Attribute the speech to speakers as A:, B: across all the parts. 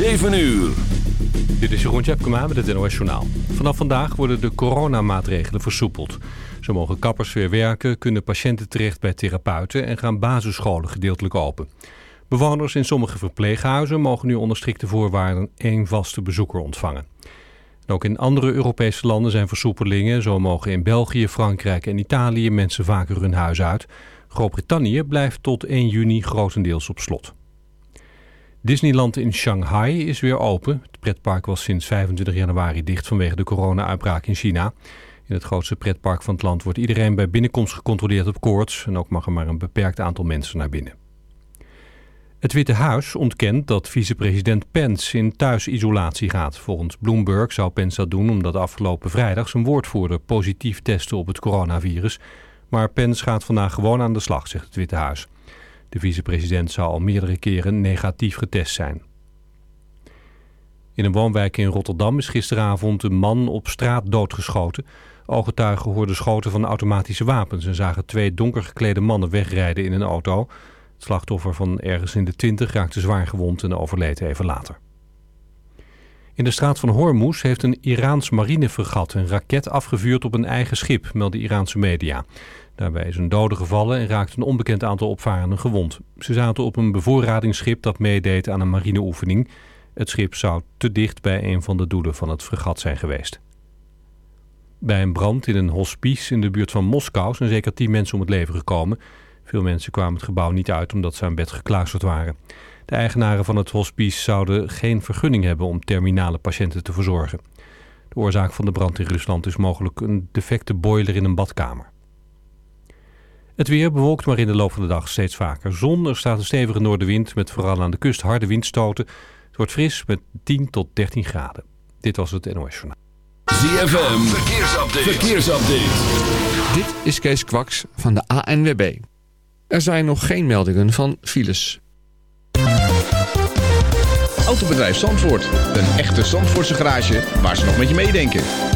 A: 7 uur.
B: Dit is Jeroen Tjepkema met het NOS Journaal. Vanaf vandaag worden de coronamaatregelen versoepeld. Zo mogen kappers weer werken, kunnen patiënten terecht bij therapeuten... en gaan basisscholen gedeeltelijk open. Bewoners in sommige verpleeghuizen mogen nu onder strikte voorwaarden... één vaste bezoeker ontvangen. ook in andere Europese landen zijn versoepelingen. Zo mogen in België, Frankrijk en Italië mensen vaker hun huis uit. Groot-Brittannië blijft tot 1 juni grotendeels op slot. Disneyland in Shanghai is weer open. Het pretpark was sinds 25 januari dicht vanwege de corona-uitbraak in China. In het grootste pretpark van het land wordt iedereen bij binnenkomst gecontroleerd op koorts... en ook mag er maar een beperkt aantal mensen naar binnen. Het Witte Huis ontkent dat vicepresident Pence in thuisisolatie gaat. Volgens Bloomberg zou Pence dat doen omdat afgelopen vrijdag zijn woordvoerder positief testte op het coronavirus. Maar Pence gaat vandaag gewoon aan de slag, zegt het Witte Huis. De vicepresident zou al meerdere keren negatief getest zijn. In een woonwijk in Rotterdam is gisteravond een man op straat doodgeschoten. Ooggetuigen hoorden schoten van automatische wapens... en zagen twee donker geklede mannen wegrijden in een auto. Het slachtoffer van ergens in de twintig raakte zwaar gewond en overleed even later. In de straat van Hormuz heeft een Iraans marinefregat een raket afgevuurd op een eigen schip, melden Iraanse media. Daarbij is een dode gevallen en raakte een onbekend aantal opvarenden gewond. Ze zaten op een bevoorradingsschip dat meedeed aan een marineoefening. Het schip zou te dicht bij een van de doelen van het fregat zijn geweest. Bij een brand in een hospice in de buurt van Moskou zijn zeker tien mensen om het leven gekomen. Veel mensen kwamen het gebouw niet uit omdat ze aan bed gekluisterd waren. De eigenaren van het hospice zouden geen vergunning hebben om terminale patiënten te verzorgen. De oorzaak van de brand in Rusland is mogelijk een defecte boiler in een badkamer. Het weer bewolkt maar in de loop van de dag steeds vaker zon. Er staat een stevige noordenwind met vooral aan de kust harde windstoten. Het wordt fris met 10 tot 13 graden. Dit was het NOS Journaal.
A: ZFM, verkeersupdate. verkeersupdate.
C: Dit is Kees Kwaks van de ANWB. Er zijn nog geen meldingen van files.
D: Autobedrijf Zandvoort. Een echte Zandvoortse garage waar ze nog met je meedenken.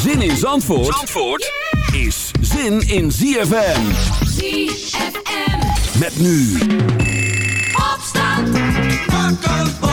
A: Zin in Zandvoort, Zandvoort is zin in ZFM.
E: ZFM.
A: Met nu.
E: Opstand.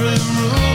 F: every room.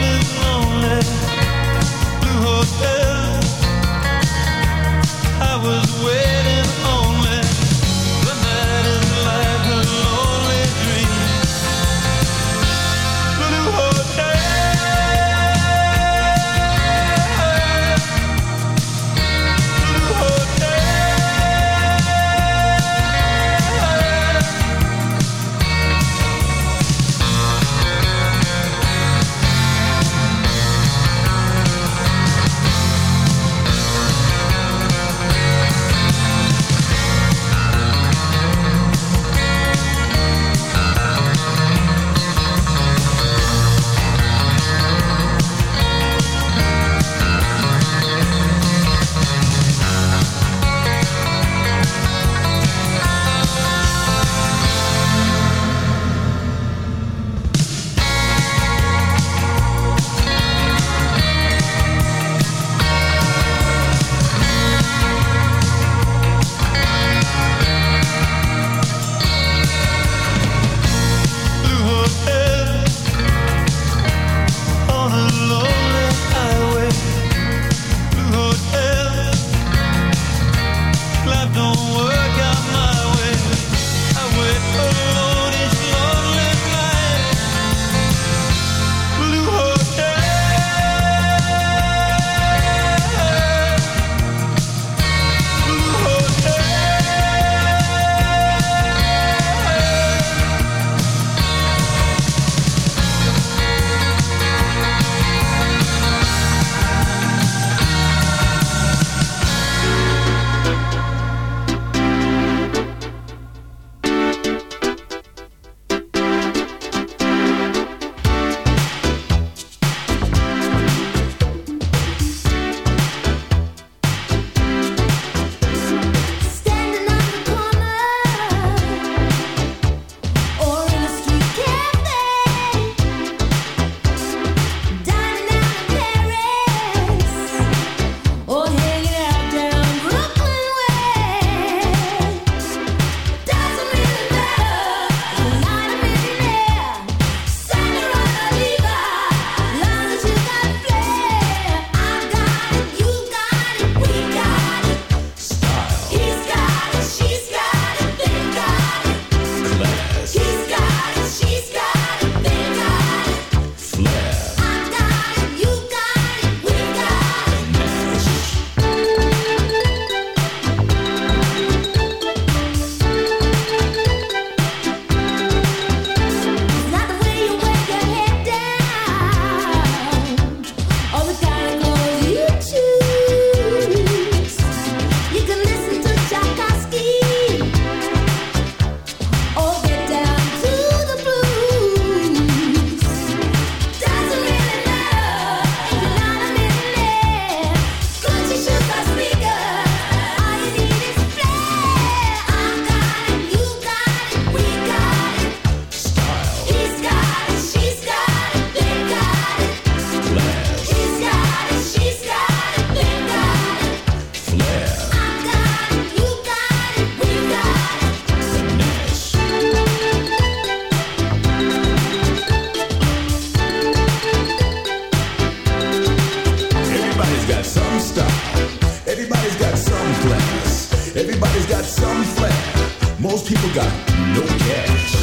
F: People got no cash.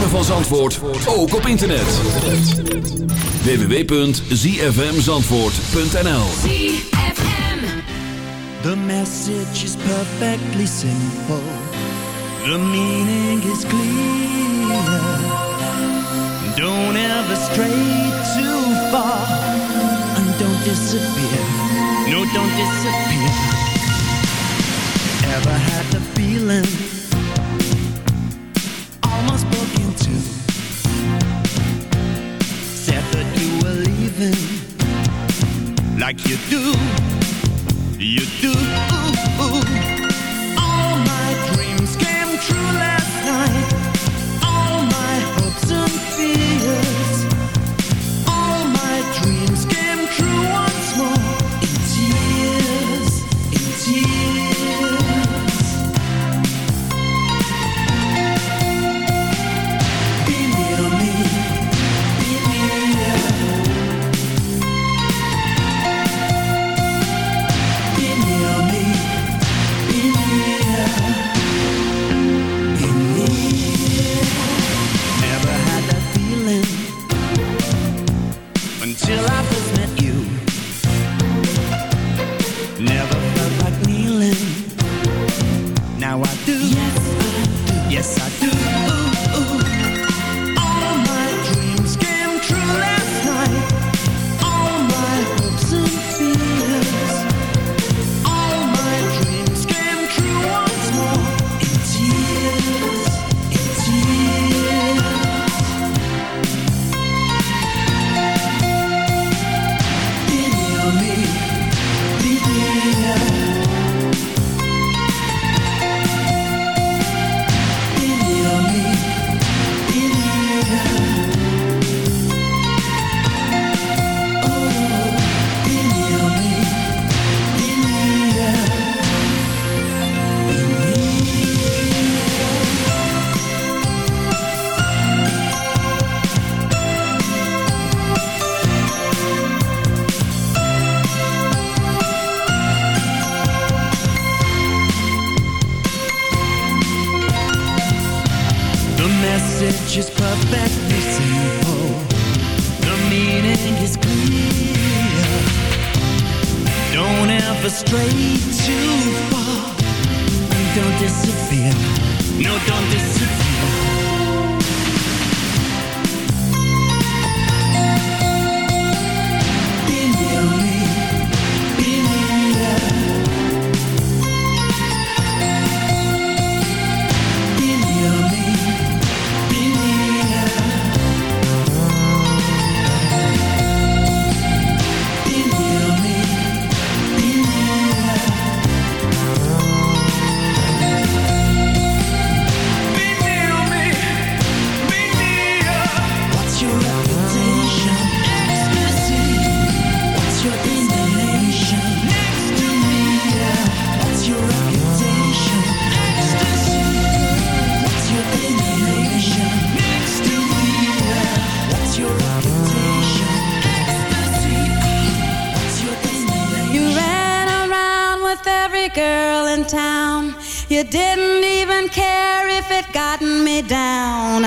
A: ritme van Zandvoort ook op internet. www.zfmzandvoort.nl
G: The message is perfectly simple. The meaning is clear. Don't ever stray too far. And don't disappear. No, don't disappear. Ever had the feeling... you do. You
H: didn't even care if it gotten me down.